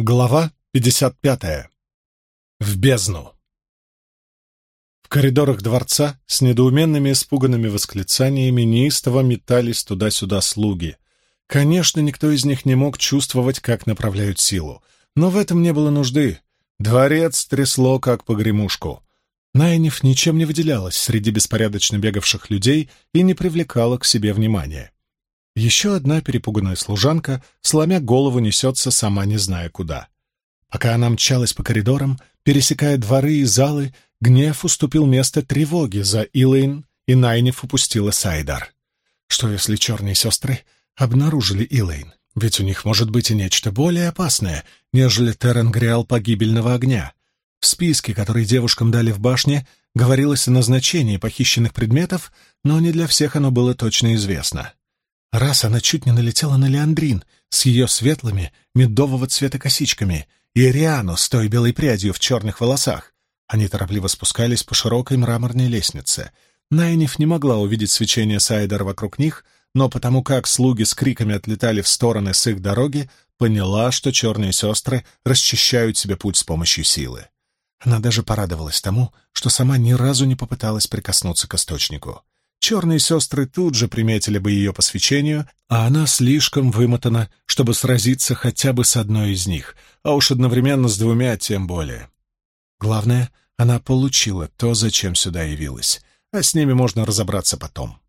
Глава 55. В бездну. В коридорах дворца с недоуменными испуганными восклицаниями неистово метались туда-сюда слуги. Конечно, никто из них не мог чувствовать, как направляют силу, но в этом не было нужды. Дворец трясло, как погремушку. Найниф ничем не выделялась среди беспорядочно бегавших людей и не привлекала к себе внимания. Еще одна перепуганная служанка, сломя голову, несется, сама не зная куда. Пока она мчалась по коридорам, пересекая дворы и залы, гнев уступил место тревоге за Илэйн, и Найниф упустила Сайдар. Что если черные сестры обнаружили Илэйн? Ведь у них может быть и нечто более опасное, нежели Теренгриал погибельного огня. В списке, который девушкам дали в башне, говорилось о назначении похищенных предметов, но не для всех оно было точно известно. Раз она чуть не налетела на Леандрин с ее светлыми, медового цвета косичками и Риану с той белой прядью в черных волосах. Они торопливо спускались по широкой мраморной лестнице. Найниф не могла увидеть свечение Сайдер вокруг них, но потому как слуги с криками отлетали в стороны с их дороги, поняла, что черные сестры расчищают себе путь с помощью силы. Она даже порадовалась тому, что сама ни разу не попыталась прикоснуться к источнику. Черные сестры тут же приметили бы ее по свечению, а она слишком вымотана, чтобы сразиться хотя бы с одной из них, а уж одновременно с двумя тем более. Главное, она получила то, зачем сюда явилась, а с ними можно разобраться потом.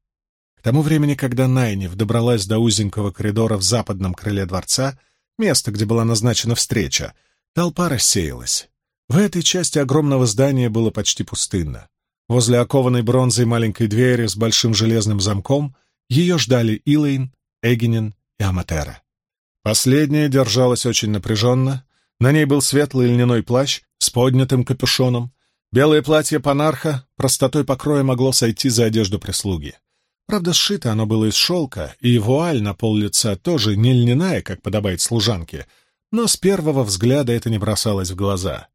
К тому времени, когда Найниф добралась до узенького коридора в западном крыле дворца, место, где была назначена встреча, толпа рассеялась. В этой части огромного здания было почти пустынно. Возле окованной бронзой маленькой двери с большим железным замком ее ждали Илэйн, Эгинин и Аматера. Последняя держалась очень напряженно. На ней был светлый льняной плащ с поднятым капюшоном. Белое платье панарха простотой покроя могло сойти за одежду прислуги. Правда, сшито оно было из шелка, и вуаль на пол лица тоже не льняная, как подобает служанке, но с первого взгляда это не бросалось в глаза.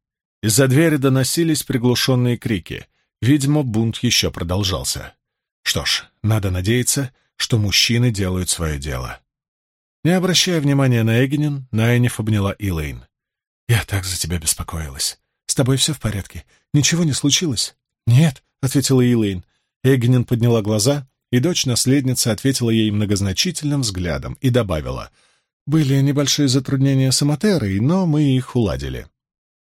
Из-за двери доносились приглушенные крики. Видимо, бунт еще продолжался. Что ж, надо надеяться, что мужчины делают свое дело. Не обращая внимания на Эгенин, Найниф обняла Илэйн. «Я так за тебя беспокоилась. С тобой все в порядке? Ничего не случилось?» «Нет», — ответила Илэйн. Эгенин подняла глаза, и дочь-наследница ответила ей многозначительным взглядом и добавила. «Были небольшие затруднения с Аматерой, но мы их уладили».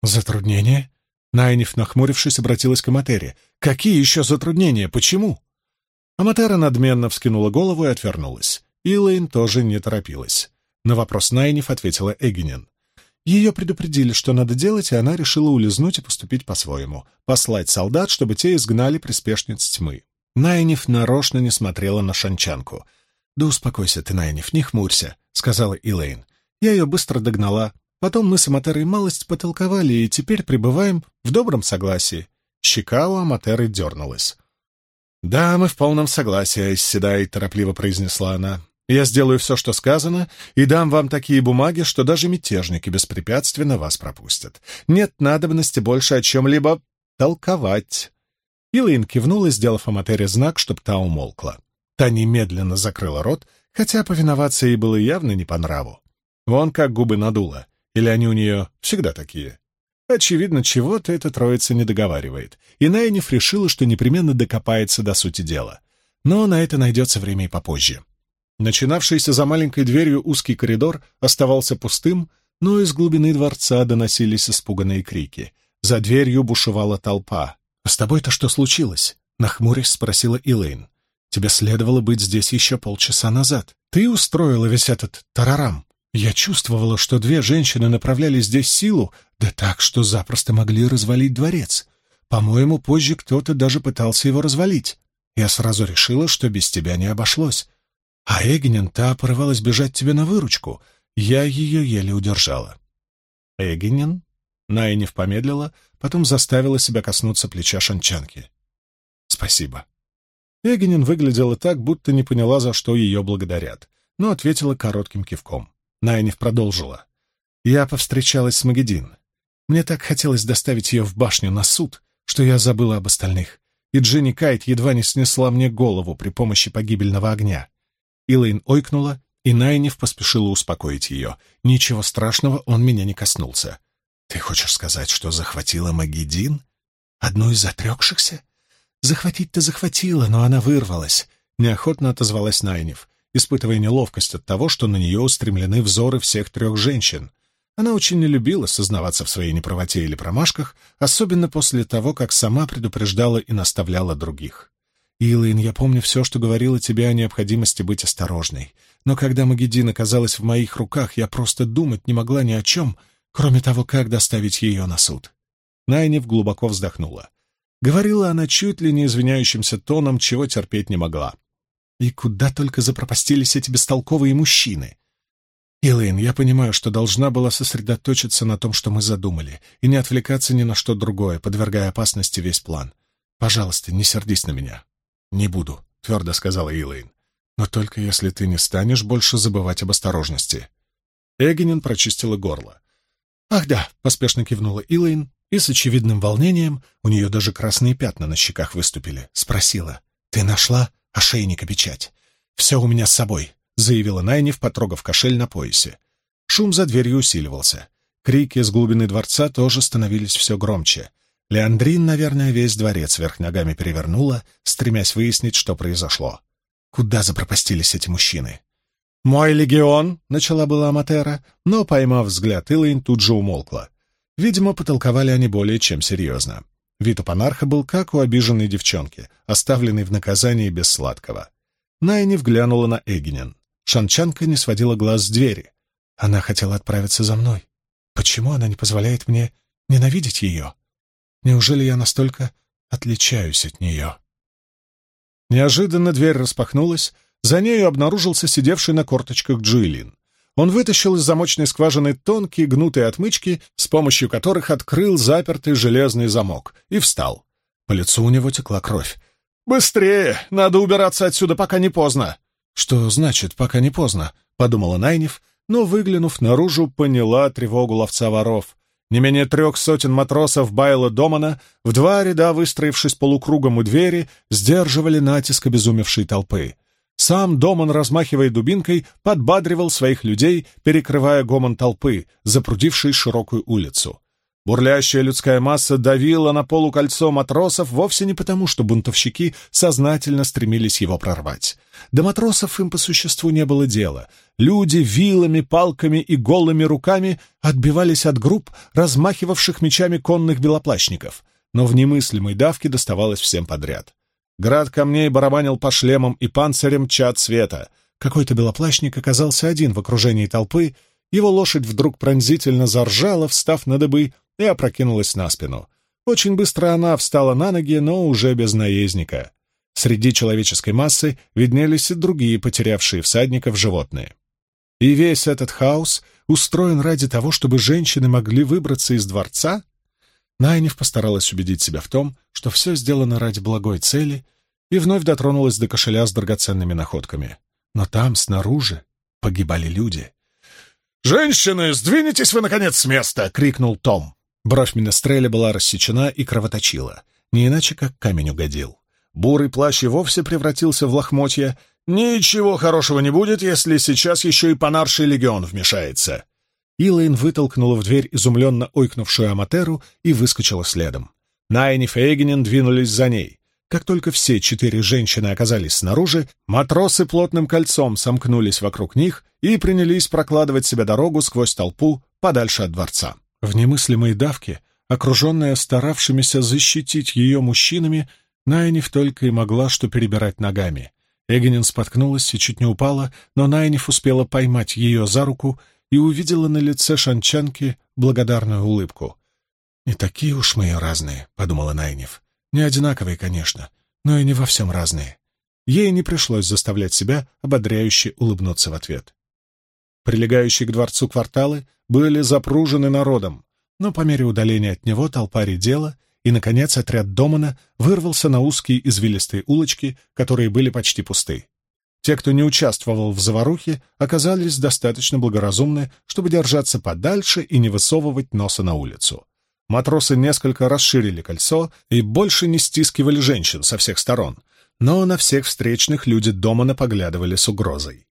«Затруднения?» Найниф, нахмурившись, обратилась к Аматере. «Какие еще затруднения? Почему?» Аматера надменно вскинула голову и отвернулась. Илэйн тоже не торопилась. На вопрос Найниф ответила Эгенин. Ее предупредили, что надо делать, и она решила улизнуть и поступить по-своему. Послать солдат, чтобы те изгнали приспешниц тьмы. Найниф нарочно не смотрела на шанчанку. «Да успокойся ты, Найниф, не хмурься», — сказала Илэйн. Я ее быстро догнала, Потом мы с Аматерой малость потолковали, и теперь пребываем в добром согласии. Щека у Аматеры дернулась. «Да, мы в полном согласии, Седай», — торопливо произнесла она. «Я сделаю все, что сказано, и дам вам такие бумаги, что даже мятежники беспрепятственно вас пропустят. Нет надобности больше о чем-либо толковать». Илайн кивнула, сделав Аматере знак, чтобы та умолкла. Та немедленно закрыла рот, хотя повиноваться ей было явно не по нраву. Вон как губы надула. Или они у нее всегда такие? Очевидно, чего-то эта троица не договаривает, и Найниф решила, что непременно докопается до сути дела. Но на это найдется время и попозже. Начинавшийся за маленькой дверью узкий коридор оставался пустым, но из глубины дворца доносились испуганные крики. За дверью бушевала толпа. «А с тобой-то что случилось?» — нахмурясь спросила Илэйн. «Тебе следовало быть здесь еще полчаса назад. Ты устроила весь этот тарарам». Я чувствовала, что две женщины направляли здесь силу, да так, что запросто могли развалить дворец. По-моему, позже кто-то даже пытался его развалить. Я сразу решила, что без тебя не обошлось. А Эгенин та порывалась бежать тебе на выручку. Я ее еле удержала. Эгенин? Найниф помедлила, потом заставила себя коснуться плеча шанчанки. Спасибо. Эгенин выглядела так, будто не поняла, за что ее благодарят, но ответила коротким кивком. Найниф продолжила. «Я повстречалась с Магедин. Мне так хотелось доставить ее в башню на суд, что я забыла об остальных, и Джинни Кайт едва не снесла мне голову при помощи погибельного огня». Илэйн ойкнула, и Найнев поспешила успокоить ее. «Ничего страшного, он меня не коснулся». «Ты хочешь сказать, что захватила Магедин? Одну из отрекшихся?» «Захватить-то захватила, но она вырвалась», — неохотно отозвалась Найнев, испытывая неловкость от того, что на нее устремлены взоры всех трех женщин. Она очень не любила сознаваться в своей неправоте или промашках, особенно после того, как сама предупреждала и наставляла других. «Илайн, я помню все, что говорила тебе о необходимости быть осторожной. Но когда Магеддин оказалась в моих руках, я просто думать не могла ни о чем, кроме того, как доставить ее на суд». Найнев глубоко вздохнула. Говорила она чуть ли не извиняющимся тоном, чего терпеть не могла. «И куда только запропастились эти бестолковые мужчины!» «Элэйн, я понимаю, что должна была сосредоточиться на том, что мы задумали, и не отвлекаться ни на что другое, подвергая опасности весь план. Пожалуйста, не сердись на меня». «Не буду», — твердо сказала Элэйн. «Но только если ты не станешь больше забывать об осторожности». Эгенин прочистила горло. «Ах да», — поспешно кивнула Илэйн, и с очевидным волнением, у нее даже красные пятна на щеках выступили, спросила. «Ты нашла ошейник и печать?» «Все у меня с собой заявила Найнев, потрогав кошель на поясе. Шум за дверью усиливался. Крики с глубины дворца тоже становились все громче. Леандрин, наверное, весь дворец вверх ногами перевернула, стремясь выяснить, что произошло. Куда запропастились эти мужчины? «Мой легион!» — начала была Аматера, но, поймав взгляд Илайн, тут же умолкла. Видимо, потолковали они более чем серьезно. Вид у панарха был как у обиженной девчонки, оставленной в наказании без сладкого. Найнев глянула на Эгенен. Шанчанка не сводила глаз с двери. Она хотела отправиться за мной. Почему она не позволяет мне ненавидеть ее? Неужели я настолько отличаюсь от нее? Неожиданно дверь распахнулась, за нею обнаружился сидевший на корточках Джуэлин. Он вытащил из замочной скважины тонкие гнутые отмычки, с помощью которых открыл запертый железный замок, и встал. По лицу у него текла кровь. «Быстрее! Надо убираться отсюда, пока не поздно!» «Что значит, пока не поздно?» — подумала Найнев, но, выглянув наружу, поняла тревогу ловца воров. Не менее трех сотен матросов Байла Домана, в два ряда выстроившись полукругом у двери, сдерживали натиск обезумевшей толпы. Сам Доман, размахивая дубинкой, подбадривал своих людей, перекрывая гомон толпы, запрудившей широкую улицу. Бурлящая людская масса давила на полукольцо матросов вовсе не потому, что бунтовщики сознательно стремились его прорвать. До матросов им по существу не было дела. Люди вилами, палками и голыми руками отбивались от групп, размахивавших мечами конных белоплащников, но в немыслимой давке доставалось всем подряд. Град камней барабанил по шлемам и панцирям чад света. Какой-то белоплащник оказался один в окружении толпы, его лошадь вдруг пронзительно заржала, встав на дыбы, и опрокинулась на спину. Очень быстро она встала на ноги, но уже без наездника. Среди человеческой массы виднелись и другие потерявшие всадников животные. И весь этот хаос устроен ради того, чтобы женщины могли выбраться из дворца? Найнев постаралась убедить себя в том, что все сделано ради благой цели, и вновь дотронулась до кошеля с драгоценными находками. Но там, снаружи, погибали люди. «Женщины, сдвинетесь вы, наконец, с места!» — крикнул Том. Бровь Минестреля была рассечена и кровоточила, не иначе как камень угодил. Бурый плащ и вовсе превратился в лохмотья. «Ничего хорошего не будет, если сейчас еще и понарший легион вмешается!» Илайн вытолкнула в дверь изумленно ойкнувшую Аматеру и выскочила следом. Найниф и Эгенин двинулись за ней. Как только все четыре женщины оказались снаружи, матросы плотным кольцом сомкнулись вокруг них и принялись прокладывать себе дорогу сквозь толпу подальше от дворца. В немыслимой давке, окруженная старавшимися защитить ее мужчинами, Найниф только и могла что перебирать ногами. Эгенин споткнулась и чуть не упала, но Найниф успела поймать ее за руку и увидела на лице шанчанки благодарную улыбку. «Не такие уж мы и разные», — подумала Найниф. «Не одинаковые, конечно, но и не во всем разные». Ей не пришлось заставлять себя ободряюще улыбнуться в ответ. Прилегающие к дворцу кварталы были запружены народом, но по мере удаления от него толпа редела, и, наконец, отряд Домана вырвался на узкие извилистые улочки, которые были почти пусты. Те, кто не участвовал в заварухе, оказались достаточно благоразумны, чтобы держаться подальше и не высовывать носа на улицу. Матросы несколько расширили кольцо и больше не стискивали женщин со всех сторон, но на всех встречных люди Домана поглядывали с угрозой.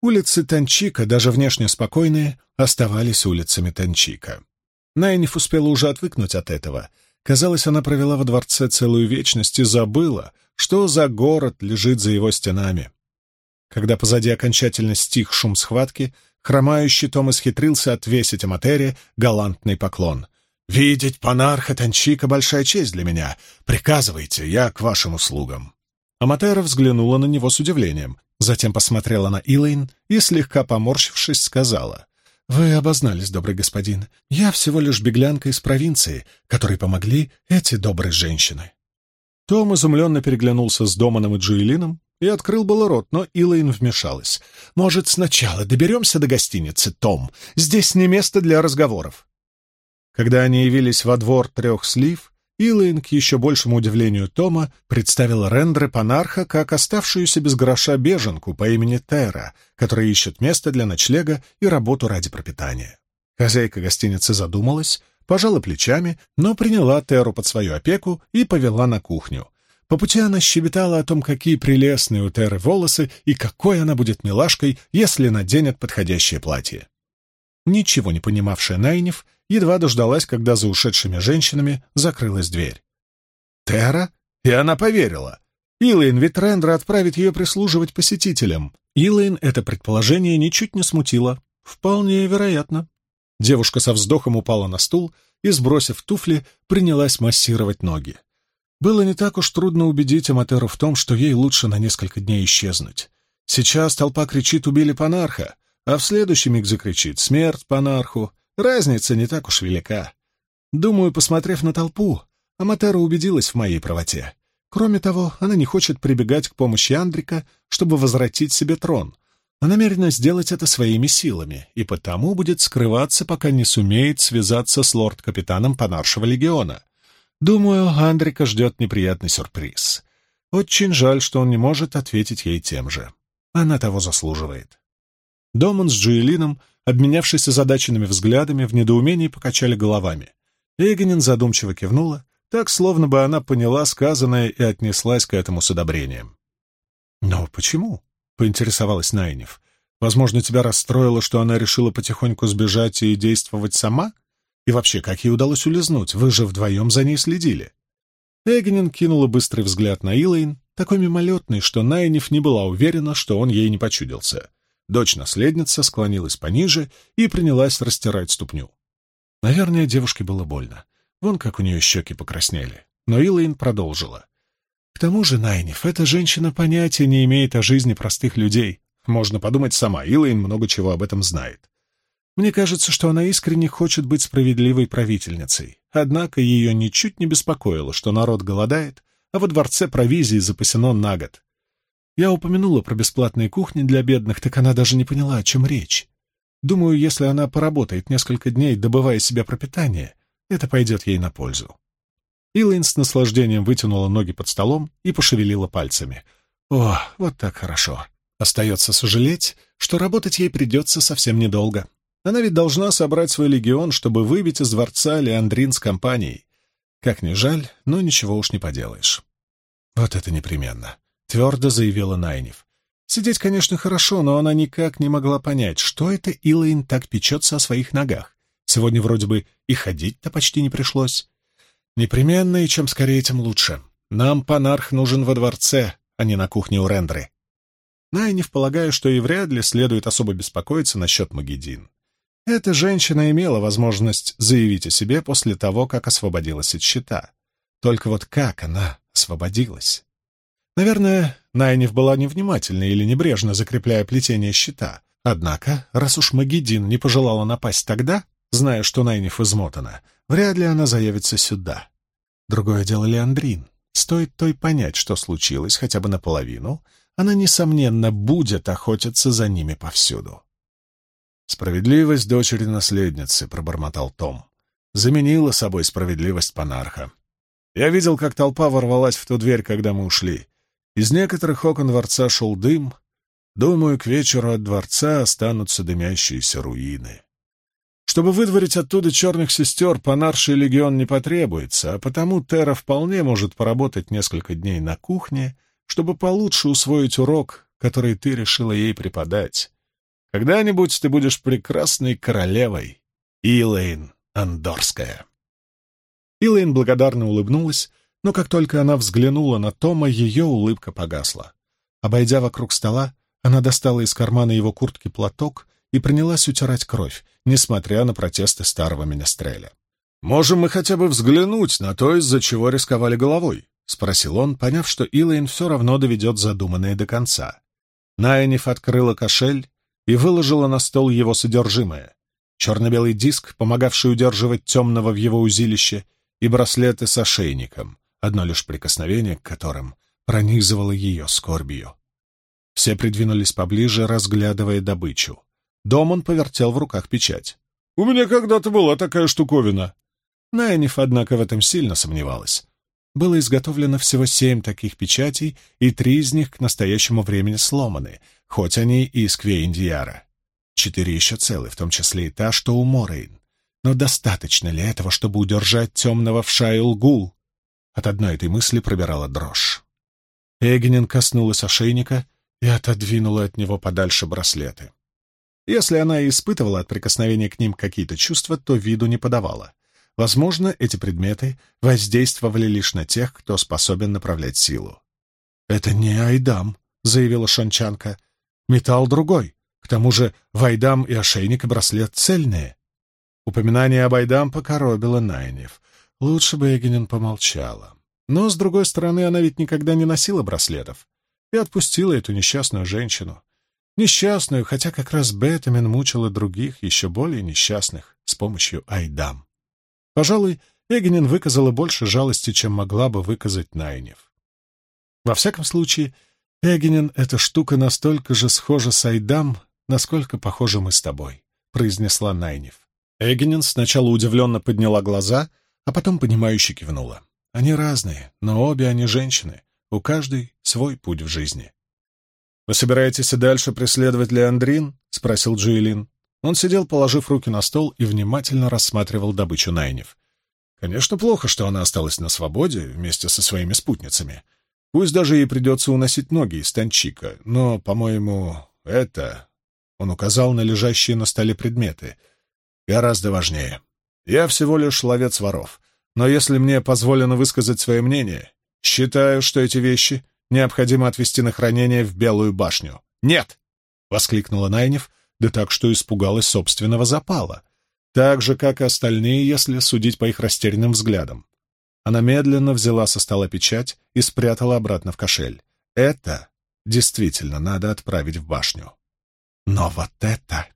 Улицы Танчика, даже внешне спокойные, оставались улицами Танчика. Найниф успела уже отвыкнуть от этого. Казалось, она провела во дворце целую вечность и забыла, что за город лежит за его стенами. Когда позади окончательно стих шум схватки, хромающий Том исхитрился отвесить Аматере галантный поклон. «Видеть панарха Танчика — большая честь для меня. Приказывайте, я к вашим услугам». Аматера взглянула на него с удивлением, затем посмотрела на Илэйн и, слегка поморщившись, сказала, «Вы обознались, добрый господин. Я всего лишь беглянка из провинции, которой помогли эти добрые женщины». Том изумленно переглянулся с Доманом и Джуэлином и открыл было рот, но Илэйн вмешалась. «Может, сначала доберемся до гостиницы, Том? Здесь не место для разговоров». Когда они явились во двор трех слив, Илэйн, к еще большему удивлению Тома, представил Рендре Панарха как оставшуюся без гроша беженку по имени Тера, которая ищет место для ночлега и работу ради пропитания. Хозяйка гостиницы задумалась, пожала плечами, но приняла Теру под свою опеку и повела на кухню. По пути она щебетала о том, какие прелестные у Теры волосы и какой она будет милашкой, если наденет подходящее платье. Ничего не понимавшая Найнев едва дождалась, когда за ушедшими женщинами закрылась дверь. Тера? И она поверила. Илэйн ведь Рендра отправит ее прислуживать посетителям. Илэйн это предположение ничуть не смутило. Вполне вероятно. Девушка со вздохом упала на стул и, сбросив туфли, принялась массировать ноги. Было не так уж трудно убедить Аматеру в том, что ей лучше на несколько дней исчезнуть. Сейчас толпа кричит «убили панарха», а в следующий миг закричит «смерть панарху». Разница не так уж велика. Думаю, посмотрев на толпу, Аматера убедилась в моей правоте. Кроме того, она не хочет прибегать к помощи Андрика, чтобы возвратить себе трон, а намерена сделать это своими силами, и потому будет скрываться, пока не сумеет связаться с лорд-капитаном Панаршего легиона. Думаю, Андрика ждет неприятный сюрприз. Очень жаль, что он не может ответить ей тем же. Она того заслуживает. Доман с Джуэлином обменявшись озадаченными взглядами, в недоумении покачали головами. Эгонин задумчиво кивнула, так, словно бы она поняла сказанное и отнеслась к этому с одобрением. «Но почему?» — поинтересовалась Найнев. «Возможно, тебя расстроило, что она решила потихоньку сбежать и действовать сама? И вообще, как ей удалось улизнуть? Вы же вдвоем за ней следили». Эгонин кинула быстрый взгляд на Илэйн, такой мимолетный, что Найнев не была уверена, что он ей не почудился. Дочь-наследница склонилась пониже и принялась растирать ступню. Наверное, девушке было больно. Вон как у нее щеки покраснели. Но Илайн продолжила. К тому же, Найниф, эта женщина понятия не имеет о жизни простых людей. Можно подумать сама, Илайн много чего об этом знает. Мне кажется, что она искренне хочет быть справедливой правительницей. Однако ее ничуть не беспокоило, что народ голодает, а во дворце провизии запасено на год. Я упомянула про бесплатные кухни для бедных, так она даже не поняла, о чем речь. Думаю, если она поработает несколько дней, добывая себе пропитание, это пойдет ей на пользу. Илайн с наслаждением вытянула ноги под столом и пошевелила пальцами. О, вот так хорошо. Остается сожалеть, что работать ей придется совсем недолго. Она ведь должна собрать свой легион, чтобы выбить из дворца Леандрин с компанией. Как ни жаль, но ничего уж не поделаешь. Вот это непременно. — твердо заявила Найнев. Сидеть, конечно, хорошо, но она никак не могла понять, что это Илайн так печется о своих ногах. Сегодня вроде бы и ходить-то почти не пришлось. Непременно, и чем скорее, тем лучше. Нам панарх нужен во дворце, а не на кухне у Рендры. Найнев, полагаю, что и вряд ли следует особо беспокоиться насчет Магедин. Эта женщина имела возможность заявить о себе после того, как освободилась от щита. Только вот как она освободилась? Наверное, Найнев была невнимательна или небрежно закрепляя плетение щита. Однако, раз уж Магедин не пожелала напасть тогда, зная, что Найнев измотана, вряд ли она заявится сюда. Другое дело Леандрин. Стоит той понять, что случилось, хотя бы наполовину, она, несомненно, будет охотиться за ними повсюду. «Справедливость дочери-наследницы», — пробормотал Том. «Заменила собой справедливость панарха. Я видел, как толпа ворвалась в ту дверь, когда мы ушли. Из некоторых окон дворца шел дым. Думаю, к вечеру от дворца останутся дымящиеся руины. Чтобы выдворить оттуда черных сестер, понарший легион не потребуется, а потому Тера вполне может поработать несколько дней на кухне, чтобы получше усвоить урок, который ты решила ей преподать. Когда-нибудь ты будешь прекрасной королевой, Илэйн Андорская. Илэйн благодарно улыбнулась, но как только она взглянула на Тома, ее улыбка погасла. Обойдя вокруг стола, она достала из кармана его куртки платок и принялась утирать кровь, несмотря на протесты старого министреля. «Можем мы хотя бы взглянуть на то, из-за чего рисковали головой?» — спросил он, поняв, что Илайн все равно доведет задуманное до конца. Найниф открыла кошель и выложила на стол его содержимое. Черно-белый диск, помогавший удерживать темного в его узилище, и браслеты с ошейником, одно лишь прикосновение к которым пронизывало ее скорбью. Все придвинулись поближе, разглядывая добычу. Домон повертел в руках печать. «У меня когда-то была такая штуковина». Найниф, однако, в этом сильно сомневалась. Было изготовлено всего семь таких печатей, и три из них к настоящему времени сломаны, хоть они и из Квейндиара. Четыре еще целы, в том числе и та, что у Морейн. Но достаточно ли этого, чтобы удержать темного в Шайлгул? От одной этой мысли пробирала дрожь. Эгенин коснулась ошейника и отодвинула от него подальше браслеты. Если она и испытывала от прикосновения к ним какие-то чувства, то виду не подавала. Возможно, эти предметы воздействовали лишь на тех, кто способен направлять силу. «Это не Айдам», — заявила Шончанка. «Металл другой. К тому же Вайдам и ошейник и браслет цельные». Упоминание об Айдам покоробило Найнев. Лучше бы Эгенин помолчала. Но, с другой стороны, она ведь никогда не носила браслетов и отпустила эту несчастную женщину. Несчастную, хотя как раз Бетамен мучила других, еще более несчастных, с помощью Айдам. Пожалуй, Эгенин выказала больше жалости, чем могла бы выказать Найнев. Во всяком случае, Эгенин — эта штука настолько же схожа с Айдам, насколько похожи мы с тобой, — произнесла Найнев. Эгенин сначала удивленно подняла глаза, а потом понимающе кивнула. Они разные, но обе они женщины, у каждой свой путь в жизни. «Вы собираетесь и дальше преследовать Леандрин?» — спросил Джуэлин. Он сидел, положив руки на стол, и внимательно рассматривал добычу Найнев. Конечно, плохо, что она осталась на свободе вместе со своими спутницами. Пусть даже ей придется уносить ноги из танчика, но, по-моему, это... Он указал на лежащие на столе предметы. Гораздо важнее. Я всего лишь ловец воров. Но если мне позволено высказать свое мнение, считаю, что эти вещи необходимо отвезти на хранение в Белую башню. «Нет!» — воскликнула Найнев, да так, что испугалась собственного запала. Так же, как и остальные, если судить по их растерянным взглядам. Она медленно взяла со стола печать и спрятала обратно в кошель. Это действительно надо отправить в башню. Но вот это...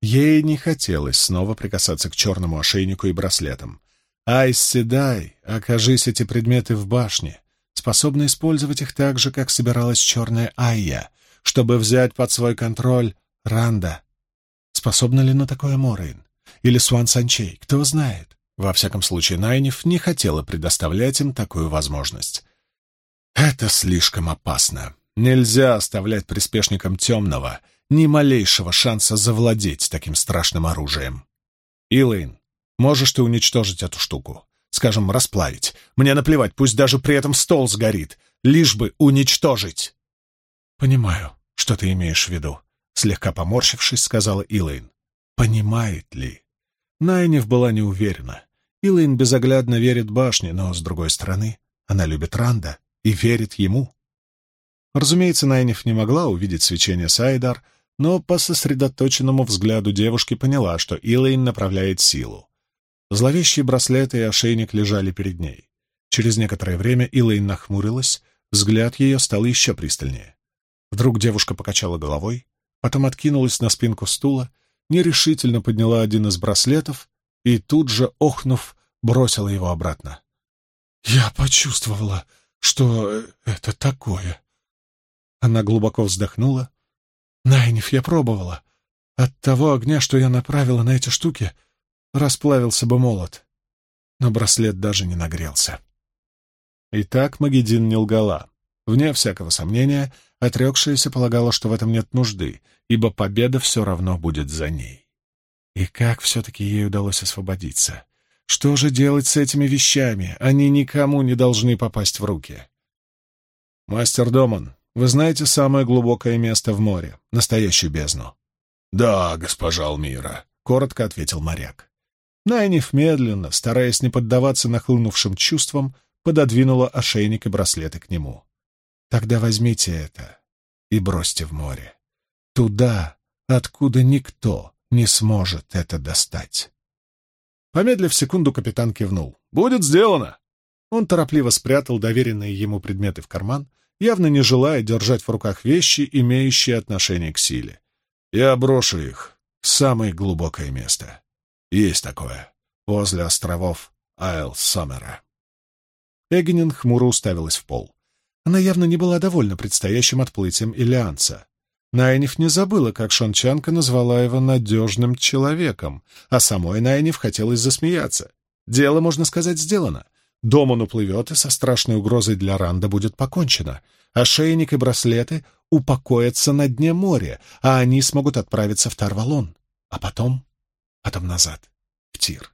Ей не хотелось снова прикасаться к черному ошейнику и браслетам. Ай, седай, окажись эти предметы в башне способна использовать их так же, как собиралась черная Айя, чтобы взять под свой контроль Ранда. Способна ли на такое Морейн? Или Суан Санчей? Кто знает? Во всяком случае, Найниф не хотела предоставлять им такую возможность. Это слишком опасно. Нельзя оставлять приспешникам темного ни малейшего шанса завладеть таким страшным оружием. Илэйн, можешь ты уничтожить эту штуку? скажем, расплавить. Мне наплевать, пусть даже при этом стол сгорит, лишь бы уничтожить. Понимаю, что ты имеешь в виду, слегка поморщившись, сказала Илэйн. Понимает ли? Найнев была не уверена. Илэйн безоглядно верит башне, но, с другой стороны, она любит Ранда и верит ему. Разумеется, Найнев не могла увидеть свечение Сайдар, но по сосредоточенному взгляду девушки поняла, что Илэйн направляет силу. Зловещие браслеты и ошейник лежали перед ней. Через некоторое время Илэйн нахмурилась, взгляд ее стал еще пристальнее. Вдруг девушка покачала головой, потом откинулась на спинку стула, нерешительно подняла один из браслетов и тут же, охнув, бросила его обратно. «Я почувствовала, что это такое». Она глубоко вздохнула. «Найниф, я пробовала. От того огня, что я направила на эти штуки, расплавился бы молот. Но браслет даже не нагрелся. Итак, Магедин не лгала. Вне всякого сомнения, отрекшаяся полагала, что в этом нет нужды, ибо победа все равно будет за ней. И как все-таки ей удалось освободиться? Что же делать с этими вещами? Они никому не должны попасть в руки. «Мастер Доман, вы знаете самое глубокое место в море, настоящую бездну?» «Да, госпожа Алмира», — коротко ответил моряк. Найниф медленно, стараясь не поддаваться нахлынувшим чувствам, пододвинула ошейник и браслеты к нему. «Тогда возьмите это и бросьте в море. Туда, откуда никто не сможет это достать». Помедлив секунду, капитан кивнул. «Будет сделано!» Он торопливо спрятал доверенные ему предметы в карман, явно не желая держать в руках вещи, имеющие отношение к силе. «Я брошу их в самое глубокое место. Есть такое, возле островов Айл-Сомера». Эгенин хмуро уставилась в пол. Она явно не была довольна предстоящим отплытием Илианца. Найниф не забыла, как Шончанка назвала его надежным человеком, а самой Найниф хотелось засмеяться. Дело, можно сказать, сделано. Дом он уплывет, и со страшной угрозой для Ранда будет покончено. Ошейник и браслеты упокоятся на дне моря, а они смогут отправиться в Тарвалон. А потом... потом назад, в Тир.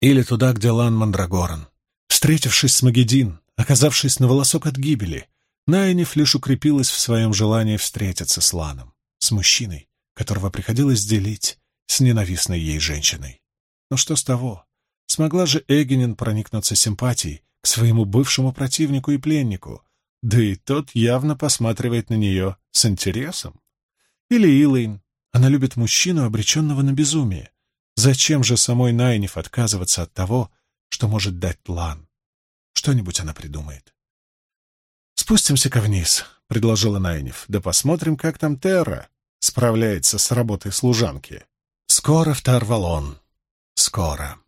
Или туда, где Лан Мандрагоран. Встретившись с Магедин, оказавшись на волосок от гибели, Найниф лишь укрепилась в своем желании встретиться с Ланом, с мужчиной, которого приходилось делить с ненавистной ей женщиной. Но что с того? Смогла же Эгенин проникнуться симпатией к своему бывшему противнику и пленнику, да и тот явно посматривает на нее с интересом. Или Илэйн. Она любит мужчину, обреченного на безумие. Зачем же самой Найниф отказываться от того, что может дать Лан? Что-нибудь она придумает. «Спустимся-ка вниз», — предложила Найниф. «Да посмотрим, как там Терра справляется с работой служанки. Скоро в Тарвалон. Скоро».